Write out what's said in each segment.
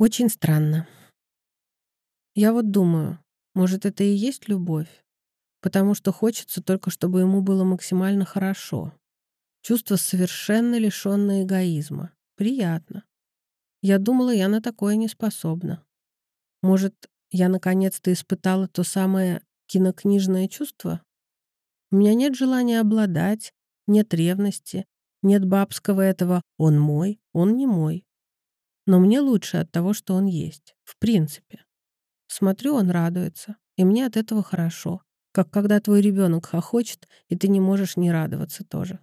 Очень странно. Я вот думаю, может, это и есть любовь? Потому что хочется только, чтобы ему было максимально хорошо. Чувство совершенно лишённое эгоизма. Приятно. Я думала, я на такое не способна. Может, я наконец-то испытала то самое кинокнижное чувство? У меня нет желания обладать, нет ревности, нет бабского этого «он мой, он не мой». Но мне лучше от того, что он есть. В принципе. Смотрю, он радуется. И мне от этого хорошо. Как когда твой ребенок хохочет, и ты не можешь не радоваться тоже.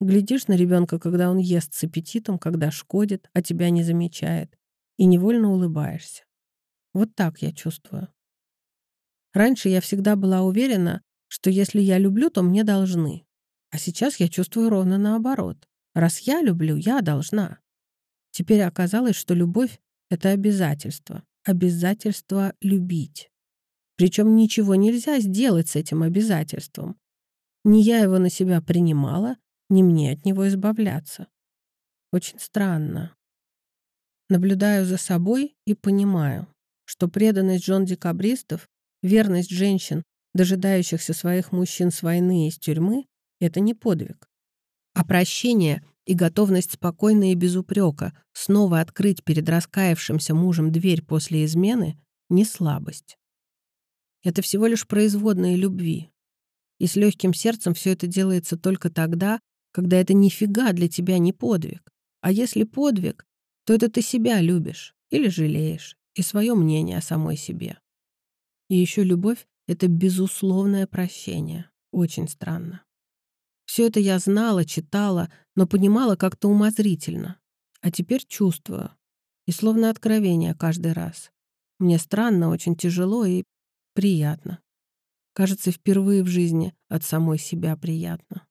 Глядишь на ребенка, когда он ест с аппетитом, когда шкодит, а тебя не замечает, и невольно улыбаешься. Вот так я чувствую. Раньше я всегда была уверена, что если я люблю, то мне должны. А сейчас я чувствую ровно наоборот. Раз я люблю, я должна. Теперь оказалось, что любовь — это обязательство. Обязательство любить. Причем ничего нельзя сделать с этим обязательством. Ни я его на себя принимала, ни мне от него избавляться. Очень странно. Наблюдаю за собой и понимаю, что преданность Джон Декабристов, верность женщин, дожидающихся своих мужчин с войны и из тюрьмы, это не подвиг. А прощение и готовность спокойно и без упрека снова открыть перед раскаявшимся мужем дверь после измены — не слабость. Это всего лишь производные любви. И с легким сердцем все это делается только тогда, когда это нифига для тебя не подвиг. А если подвиг, то это ты себя любишь или жалеешь, и свое мнение о самой себе. И еще любовь — это безусловное прощение. Очень странно. Все это я знала, читала, но понимала как-то умозрительно. А теперь чувствую. И словно откровение каждый раз. Мне странно, очень тяжело и приятно. Кажется, впервые в жизни от самой себя приятно.